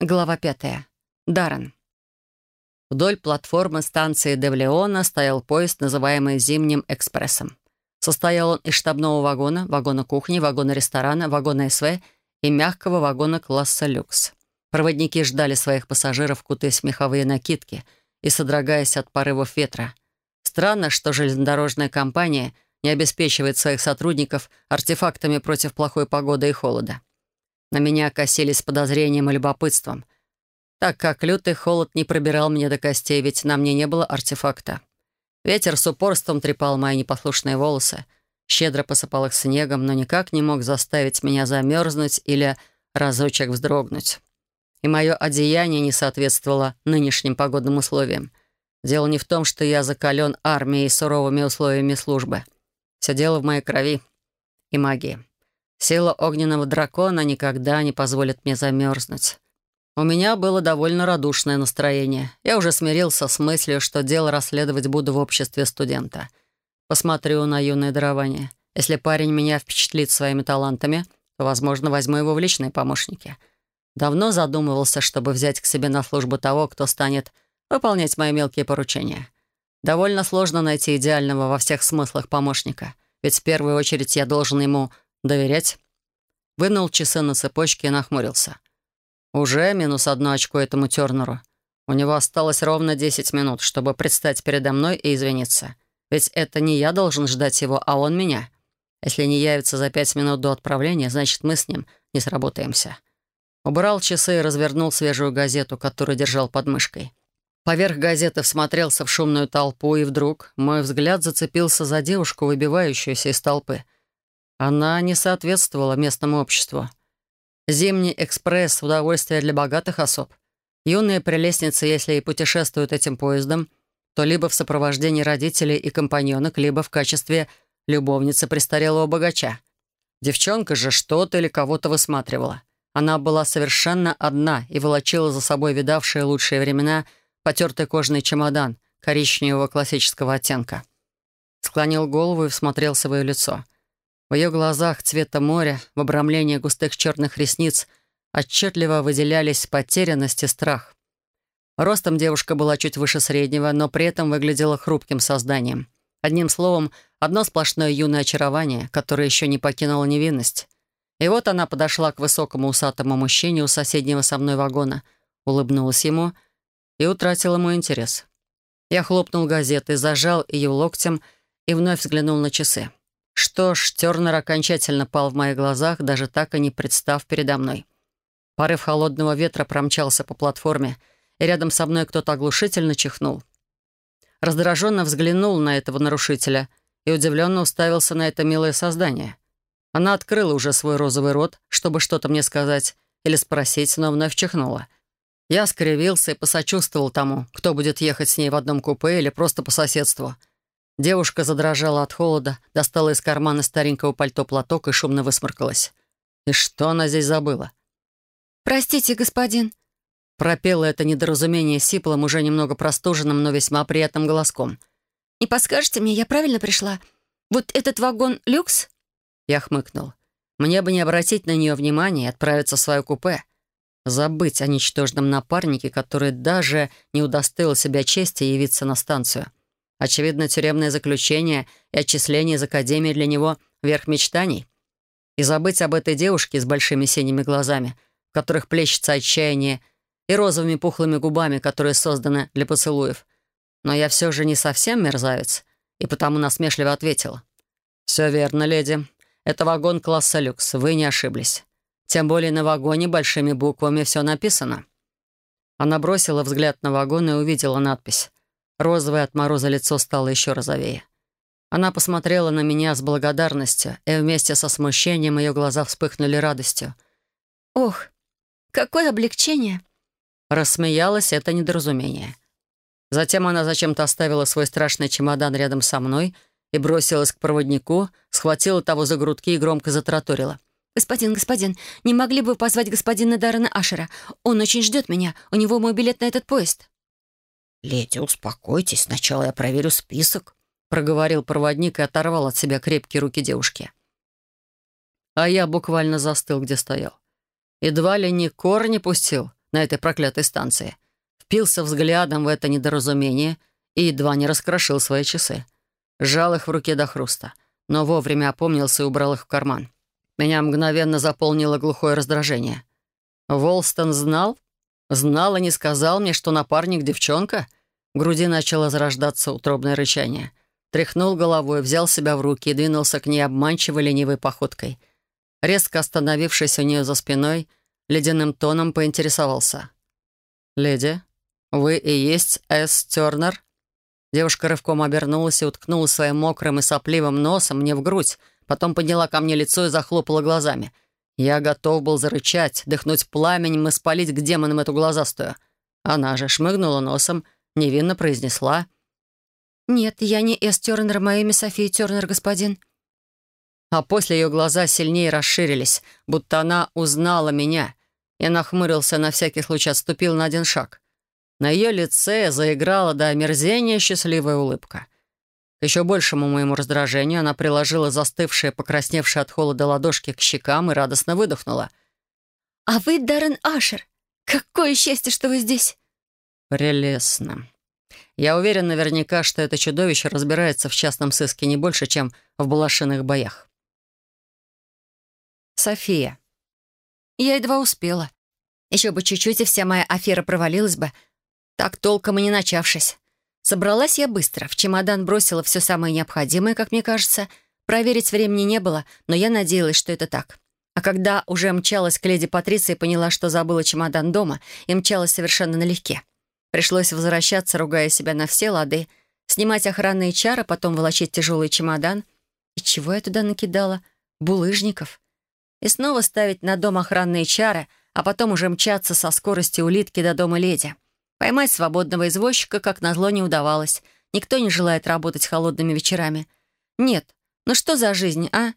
Глава пятая. Даррен. Вдоль платформы станции Девлеона стоял поезд, называемый «Зимним экспрессом». Состоял он из штабного вагона, вагона кухни, вагона ресторана, вагона СВ и мягкого вагона класса люкс. Проводники ждали своих пассажиров, кутаясь в меховые накидки и содрогаясь от порывов ветра. Странно, что железнодорожная компания не обеспечивает своих сотрудников артефактами против плохой погоды и холода. На меня косились с подозрением и любопытством, так как лютый холод не пробирал мне до костей, ведь на мне не было артефакта. Ветер с упорством трепал мои непослушные волосы, щедро посыпал их снегом, но никак не мог заставить меня замерзнуть или разочек вздрогнуть. И мое одеяние не соответствовало нынешним погодным условиям. Дело не в том, что я закален армией и суровыми условиями службы. Все дело в моей крови и магии. Сила огненного дракона никогда не позволит мне замерзнуть. У меня было довольно радушное настроение. Я уже смирился с мыслью, что дело расследовать буду в обществе студента. Посмотрю на юное дарование. Если парень меня впечатлит своими талантами, то, возможно, возьму его в личные помощники. Давно задумывался, чтобы взять к себе на службу того, кто станет выполнять мои мелкие поручения. Довольно сложно найти идеального во всех смыслах помощника, ведь в первую очередь я должен ему Доверять? Вынул часы на цепочке и нахмурился. Уже минус одно очко этому Тернеру. У него осталось ровно 10 минут, чтобы предстать передо мной и извиниться. Ведь это не я должен ждать его, а он меня. Если не явится за пять минут до отправления, значит, мы с ним не сработаемся. Убрал часы и развернул свежую газету, которую держал под мышкой. Поверх газеты всмотрелся в шумную толпу, и вдруг мой взгляд зацепился за девушку, выбивающуюся из толпы — она не соответствовала местному обществу. Зимний экспресс — удовольствие для богатых особ. Юные прелестницы, если и путешествуют этим поездом, то либо в сопровождении родителей и компаньонок, либо в качестве любовницы престарелого богача. Девчонка же что-то или кого-то высматривала. Она была совершенно одна и волочила за собой видавшие лучшие времена потертый кожаный чемодан коричневого классического оттенка. Склонил голову и всмотрелся в ее лицо — в ее глазах цвета моря, в обрамлении густых черных ресниц, отчетливо выделялись потерянность и страх. Ростом девушка была чуть выше среднего, но при этом выглядела хрупким созданием. Одним словом, одно сплошное юное очарование, которое еще не покинуло невинность. И вот она подошла к высокому усатому мужчине у соседнего со мной вагона, улыбнулась ему и утратила мой интерес. Я хлопнул газетой, зажал ее локтем и вновь взглянул на часы. Что ж, Тернер окончательно пал в моих глазах, даже так и не представ передо мной. Порыв холодного ветра промчался по платформе, и рядом со мной кто-то оглушительно чихнул. Раздраженно взглянул на этого нарушителя и удивленно уставился на это милое создание. Она открыла уже свой розовый рот, чтобы что-то мне сказать или спросить, но вновь чихнула. Я скривился и посочувствовал тому, кто будет ехать с ней в одном купе или просто по соседству — Девушка задрожала от холода, достала из кармана старенького пальто платок и шумно высморкалась. И что она здесь забыла? «Простите, господин», — пропела это недоразумение сиплым, уже немного простуженным, но весьма приятным голоском. «Не подскажете мне, я правильно пришла? Вот этот вагон люкс?» Я хмыкнул. Мне бы не обратить на нее внимания и отправиться в свое купе. Забыть о ничтожном напарнике, который даже не удостоил себя чести явиться на станцию. Очевидно, тюремное заключение и отчисление из академии для него — верх мечтаний. И забыть об этой девушке с большими синими глазами, в которых плещется отчаяние, и розовыми пухлыми губами, которые созданы для поцелуев. Но я все же не совсем мерзавец, и потому насмешливо ответила. «Все верно, леди. Это вагон класса люкс, вы не ошиблись. Тем более на вагоне большими буквами все написано». Она бросила взгляд на вагон и увидела надпись Розовое от мороза лицо стало еще розовее. Она посмотрела на меня с благодарностью, и вместе со смущением ее глаза вспыхнули радостью. «Ох, какое облегчение!» Рассмеялась это недоразумение. Затем она зачем-то оставила свой страшный чемодан рядом со мной и бросилась к проводнику, схватила того за грудки и громко затраторила. «Господин, господин, не могли бы вы позвать господина Даррена Ашера? Он очень ждет меня. У него мой билет на этот поезд». «Леди, успокойтесь, сначала я проверю список», — проговорил проводник и оторвал от себя крепкие руки девушки. А я буквально застыл, где стоял. Едва ли не корни пустил, на этой проклятой станции. Впился взглядом в это недоразумение и едва не раскрошил свои часы. Сжал их в руке до хруста, но вовремя опомнился и убрал их в карман. Меня мгновенно заполнило глухое раздражение. Волстон знал? Знал и не сказал мне, что напарник девчонка? В груди начало зарождаться утробное рычание. Тряхнул головой, взял себя в руки и двинулся к ней обманчиво ленивой походкой. Резко остановившись у нее за спиной, ледяным тоном поинтересовался. «Леди, вы и есть Эс Тернер?» Девушка рывком обернулась и уткнулась своим мокрым и сопливым носом мне в грудь, потом подняла ко мне лицо и захлопала глазами — я готов был зарычать, дыхнуть пламенем и спалить к демонам эту глазастую. Она же шмыгнула носом, невинно произнесла. «Нет, я не Эс Тернер, мое имя София Тернер, господин». А после ее глаза сильнее расширились, будто она узнала меня. Я нахмурился, на всякий случай отступил на один шаг. На ее лице заиграла до омерзения счастливая улыбка — к еще большему моему раздражению она приложила застывшие, покрасневшие от холода ладошки к щекам и радостно выдохнула. «А вы Даррен Ашер! Какое счастье, что вы здесь!» «Прелестно. Я уверен наверняка, что это чудовище разбирается в частном сыске не больше, чем в балашиных боях». София. Я едва успела. Еще бы чуть-чуть, и вся моя афера провалилась бы, так толком и не начавшись. Собралась я быстро. В чемодан бросила все самое необходимое, как мне кажется. Проверить времени не было, но я надеялась, что это так. А когда уже мчалась к леди Патриции, поняла, что забыла чемодан дома, и мчалась совершенно налегке. Пришлось возвращаться, ругая себя на все лады, снимать охранные чары, потом волочить тяжелый чемодан. И чего я туда накидала? Булыжников. И снова ставить на дом охранные чары, а потом уже мчаться со скоростью улитки до дома леди. Поймать свободного извозчика, как назло, не удавалось. Никто не желает работать холодными вечерами. Нет, ну что за жизнь, а?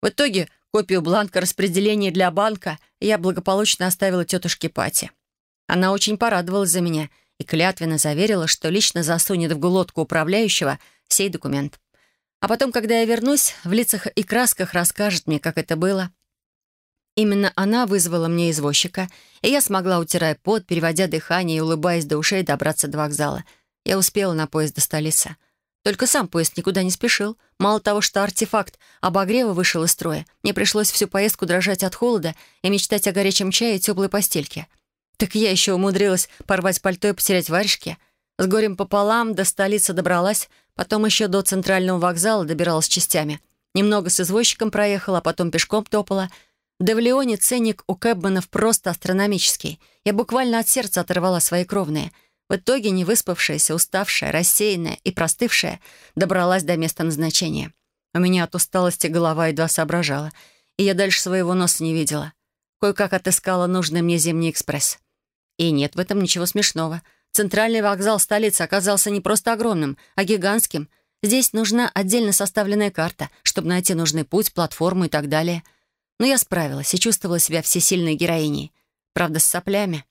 В итоге копию бланка распределения для банка я благополучно оставила тетушке Пати. Она очень порадовалась за меня и клятвенно заверила, что лично засунет в глотку управляющего сей документ. А потом, когда я вернусь, в лицах и красках расскажет мне, как это было — Именно она вызвала мне извозчика, и я смогла, утирая пот, переводя дыхание и улыбаясь до ушей, добраться до вокзала. Я успела на поезд до столицы. Только сам поезд никуда не спешил. Мало того, что артефакт обогрева вышел из строя, мне пришлось всю поездку дрожать от холода и мечтать о горячем чае и теплой постельке. Так я еще умудрилась порвать пальто и потерять варежки. С горем пополам до столицы добралась, потом еще до центрального вокзала добиралась частями. Немного с извозчиком проехала, а потом пешком топала — да в Леоне ценник у Кэбманов просто астрономический. Я буквально от сердца оторвала свои кровные. В итоге, не выспавшаяся, уставшая, рассеянная и простывшая, добралась до места назначения. У меня от усталости голова едва соображала, и я дальше своего носа не видела. Кое-как отыскала нужный мне зимний экспресс. И нет в этом ничего смешного. Центральный вокзал столицы оказался не просто огромным, а гигантским. Здесь нужна отдельно составленная карта, чтобы найти нужный путь, платформу и так далее — но я справилась и чувствовала себя всесильной героиней. Правда, с соплями.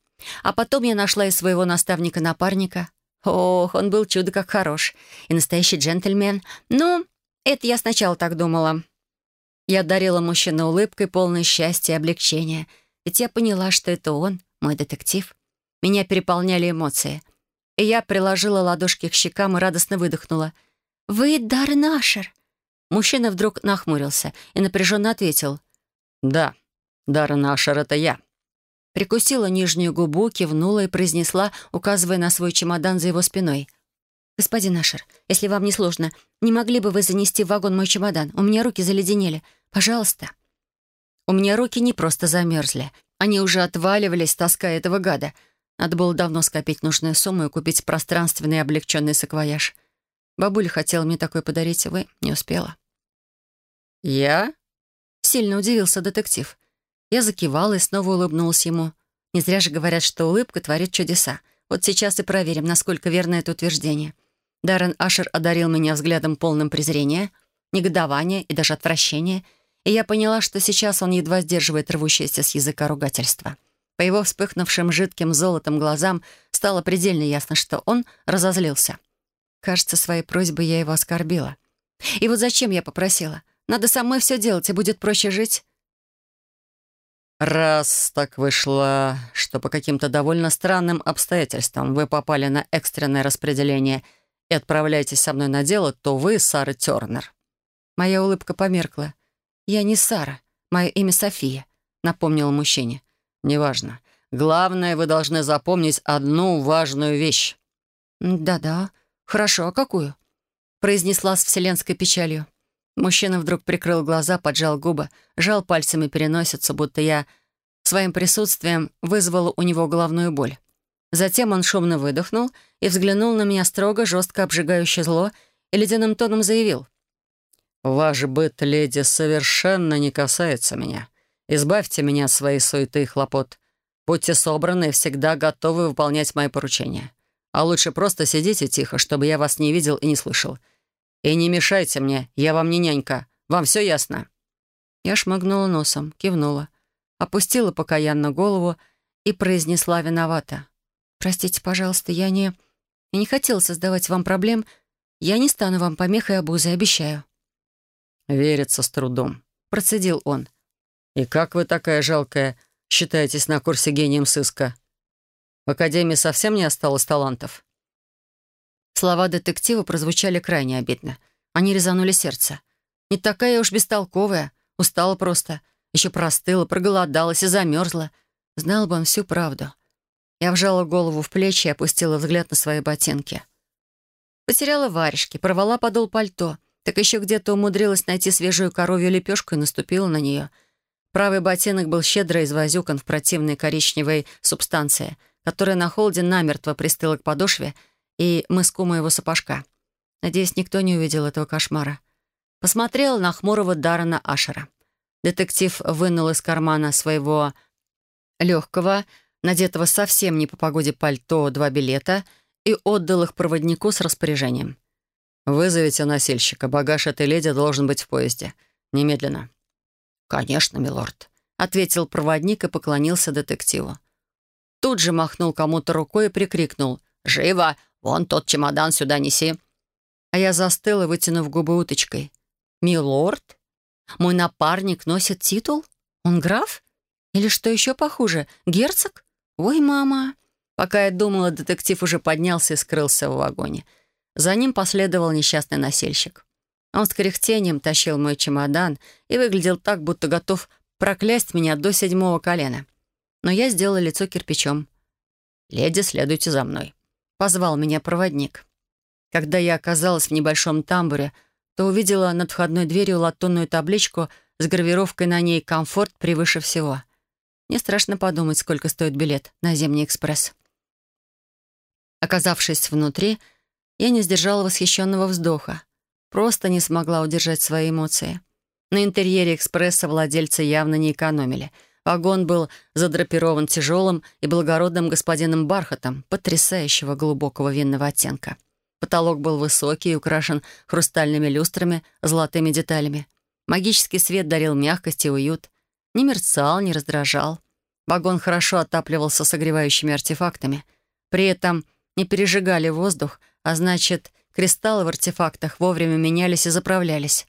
А потом я нашла и своего наставника-напарника. Ох, он был чудо как хорош. И настоящий джентльмен. Ну, это я сначала так думала. Я дарила мужчину улыбкой, полной счастья и облегчения. Ведь я поняла, что это он, мой детектив. Меня переполняли эмоции. И я приложила ладошки к щекам и радостно выдохнула. «Вы Даррен Ашер?» Мужчина вдруг нахмурился и напряженно ответил — «Да, Даррен Ашер — это я». Прикусила нижнюю губу, кивнула и произнесла, указывая на свой чемодан за его спиной. «Господин Ашер, если вам не сложно, не могли бы вы занести в вагон мой чемодан? У меня руки заледенели. Пожалуйста». У меня руки не просто замерзли. Они уже отваливались, таская этого гада. Надо было давно скопить нужную сумму и купить пространственный облегченный саквояж. Бабуля хотела мне такой подарить, вы не успела. «Я?» Сильно удивился детектив. Я закивала и снова улыбнулась ему. Не зря же говорят, что улыбка творит чудеса. Вот сейчас и проверим, насколько верно это утверждение. Даррен Ашер одарил меня взглядом полным презрения, негодования и даже отвращения, и я поняла, что сейчас он едва сдерживает рвущееся с языка ругательства. По его вспыхнувшим жидким золотом глазам стало предельно ясно, что он разозлился. Кажется, своей просьбой я его оскорбила. И вот зачем я попросила? Надо самой все делать, и будет проще жить. «Раз так вышло, что по каким-то довольно странным обстоятельствам вы попали на экстренное распределение и отправляетесь со мной на дело, то вы Сара Тернер». Моя улыбка померкла. «Я не Сара. Мое имя София», — напомнила мужчине. «Неважно. Главное, вы должны запомнить одну важную вещь». «Да-да. Хорошо. А какую?» произнесла с вселенской печалью. Мужчина вдруг прикрыл глаза, поджал губы, жал пальцами переносицу, будто я своим присутствием вызвала у него головную боль. Затем он шумно выдохнул и взглянул на меня строго, жестко обжигающе зло и ледяным тоном заявил. «Ваш быт, леди, совершенно не касается меня. Избавьте меня от своей суеты и хлопот. Будьте собраны и всегда готовы выполнять мои поручения. А лучше просто сидите тихо, чтобы я вас не видел и не слышал. И не мешайте мне, я вам не нянька. Вам все ясно?» Я шмыгнула носом, кивнула, опустила покаянно голову и произнесла виновата. «Простите, пожалуйста, я не... Я не хотела создавать вам проблем. Я не стану вам помехой обузой, обещаю». «Верится с трудом», — процедил он. «И как вы такая жалкая считаетесь на курсе гением сыска? В академии совсем не осталось талантов?» Слова детектива прозвучали крайне обидно. Они резанули сердце. Не такая уж бестолковая, устала просто. Еще простыла, проголодалась и замерзла. Знал бы он всю правду. Я вжала голову в плечи и опустила взгляд на свои ботинки. Потеряла варежки, порвала подол пальто — так еще где-то умудрилась найти свежую коровью лепешку и наступила на нее. Правый ботинок был щедро извозюкан в противной коричневой субстанции, которая на холде намертво пристыла к подошве и мыску моего сапожка. Надеюсь, никто не увидел этого кошмара. Посмотрела на хмурого Даррена Ашера. Детектив вынул из кармана своего легкого, надетого совсем не по погоде пальто, два билета и отдал их проводнику с распоряжением. «Вызовите носильщика. Багаж этой леди должен быть в поезде. Немедленно». «Конечно, милорд», — ответил проводник и поклонился детективу. Тут же махнул кому-то рукой и прикрикнул. «Живо! Вон тот чемодан сюда неси!» А я застыла, вытянув губы уточкой. «Милорд? Мой напарник носит титул? Он граф? Или что еще похуже, герцог? Ой, мама!» Пока я думала, детектив уже поднялся и скрылся в вагоне — за ним последовал несчастный носильщик. Он с кряхтением тащил мой чемодан и выглядел так, будто готов проклясть меня до седьмого колена. Но я сделала лицо кирпичом. «Леди, следуйте за мной», — позвал меня проводник. Когда я оказалась в небольшом тамбуре, то увидела над входной дверью латунную табличку с гравировкой на ней «Комфорт превыше всего». Мне страшно подумать, сколько стоит билет на Зимний экспресс. Оказавшись внутри, я не сдержала восхищенного вздоха. Просто не смогла удержать свои эмоции. На интерьере экспресса владельцы явно не экономили. Вагон был задрапирован тяжелым и благородным господином бархатом потрясающего глубокого винного оттенка. Потолок был высокий и украшен хрустальными люстрами, золотыми деталями. Магический свет дарил мягкость и уют. Не мерцал, не раздражал. Вагон хорошо отапливался согревающими артефактами. При этом не пережигали воздух, а значит, кристаллы в артефактах вовремя менялись и заправлялись.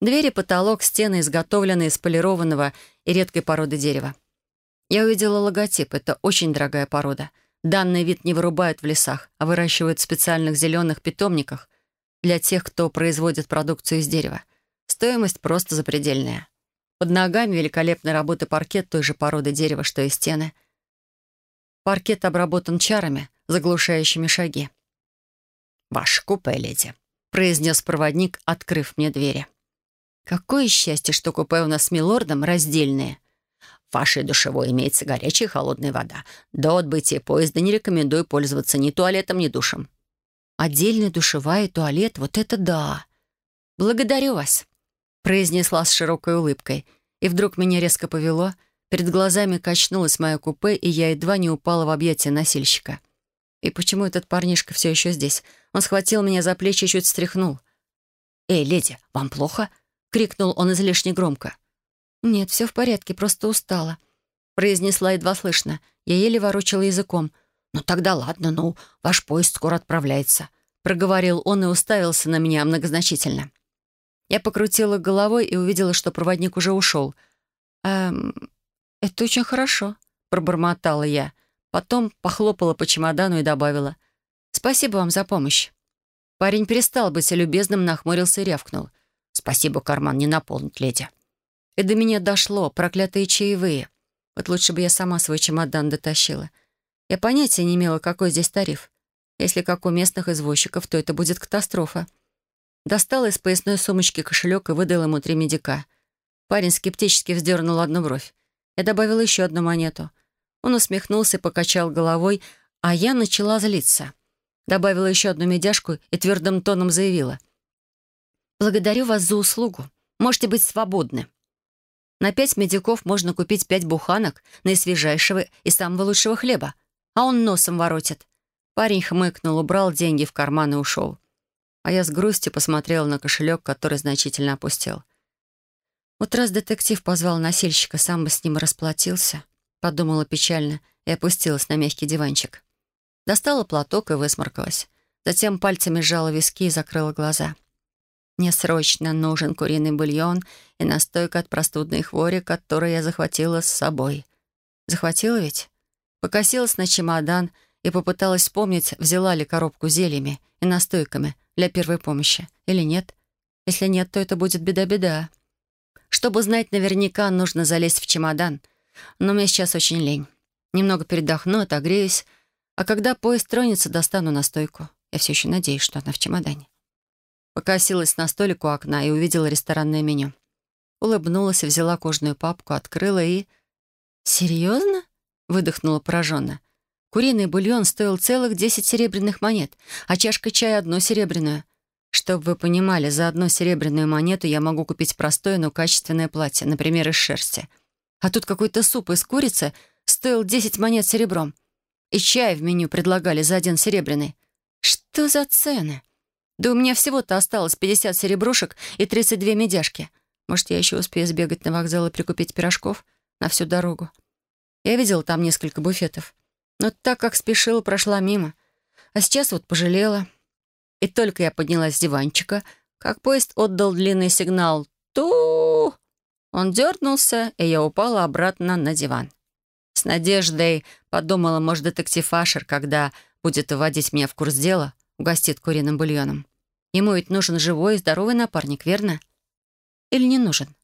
Двери, потолок, стены изготовлены из полированного и редкой породы дерева. Я увидела логотип. Это очень дорогая порода. Данный вид не вырубают в лесах, а выращивают в специальных зеленых питомниках для тех, кто производит продукцию из дерева. Стоимость просто запредельная. Под ногами великолепной работы паркет той же породы дерева, что и стены. Паркет обработан чарами, заглушающими шаги. «Ваше купе, леди», — произнес проводник, открыв мне двери. «Какое счастье, что купе у нас с милордом раздельные. В вашей душевой имеется горячая и холодная вода. До отбытия поезда не рекомендую пользоваться ни туалетом, ни душем». «Отдельная душевая и туалет — вот это да!» «Благодарю вас», — произнесла с широкой улыбкой. И вдруг меня резко повело. Перед глазами качнулось мое купе, и я едва не упала в объятия носильщика. И почему этот парнишка все еще здесь? Он схватил меня за плечи и чуть встряхнул. «Эй, леди, вам плохо?» — крикнул он излишне громко. «Нет, все в порядке, просто устала», — произнесла едва слышно. Я еле ворочала языком. «Ну тогда ладно, ну, ваш поезд скоро отправляется», — проговорил он и уставился на меня многозначительно. Я покрутила головой и увидела, что проводник уже ушел. «Эм, «Это очень хорошо», — пробормотала я. Потом похлопала по чемодану и добавила. «Спасибо вам за помощь». Парень перестал быть любезным, нахмурился и рявкнул. «Спасибо, карман не наполнит, леди». И до меня дошло, проклятые чаевые. Вот лучше бы я сама свой чемодан дотащила. Я понятия не имела, какой здесь тариф. Если как у местных извозчиков, то это будет катастрофа. Достала из поясной сумочки кошелек и выдала ему три медика. Парень скептически вздернул одну бровь. Я добавила еще одну монету. Он усмехнулся и покачал головой, а я начала злиться. Добавила еще одну медяшку и твердым тоном заявила. «Благодарю вас за услугу. Можете быть свободны». На пять медиков можно купить пять буханок наисвежайшего и самого лучшего хлеба. А он носом воротит. Парень хмыкнул, убрал деньги в карман и ушел. А я с грустью посмотрела на кошелек, который значительно опустел. Вот раз детектив позвал носильщика, сам бы с ним расплатился. Подумала печально и опустилась на мягкий диванчик. Достала платок и высморкалась. Затем пальцами сжала виски и закрыла глаза. Мне срочно нужен куриный бульон и настойка от простудной хвори, которую я захватила с собой. Захватила ведь? Покосилась на чемодан и попыталась вспомнить, взяла ли коробку зельями и настойками для первой помощи или нет. Если нет, то это будет беда-беда. Чтобы знать наверняка, нужно залезть в чемодан. Но мне сейчас очень лень. Немного передохну, отогреюсь, а когда поезд тронется, достану настойку. Я все еще надеюсь, что она в чемодане. Покосилась на столик у окна и увидела ресторанное меню. Улыбнулась, взяла кожаную папку, открыла и... «Серьезно?» — выдохнула пораженно. Куриный бульон стоил целых десять серебряных монет, а чашка чая — одну серебряную. Чтобы вы понимали, за одну серебряную монету я могу купить простое, но качественное платье, например, из шерсти. А тут какой-то суп из курицы стоил десять монет серебром. И чай в меню предлагали за один серебряный. Что за цены? Да у меня всего-то осталось 50 серебрушек и 32 медяшки. Может, я еще успею сбегать на вокзал и прикупить пирожков на всю дорогу. Я видела там несколько буфетов. Но так как спешила, прошла мимо. А сейчас вот пожалела. И только я поднялась с диванчика, как поезд отдал длинный сигнал «Ту!». Он дернулся, и я упала обратно на диван. С надеждой подумала, может, детектив Ашер, когда будет вводить меня в курс дела, угостит куриным бульоном. Ему ведь нужен живой и здоровый напарник, верно? Или не нужен?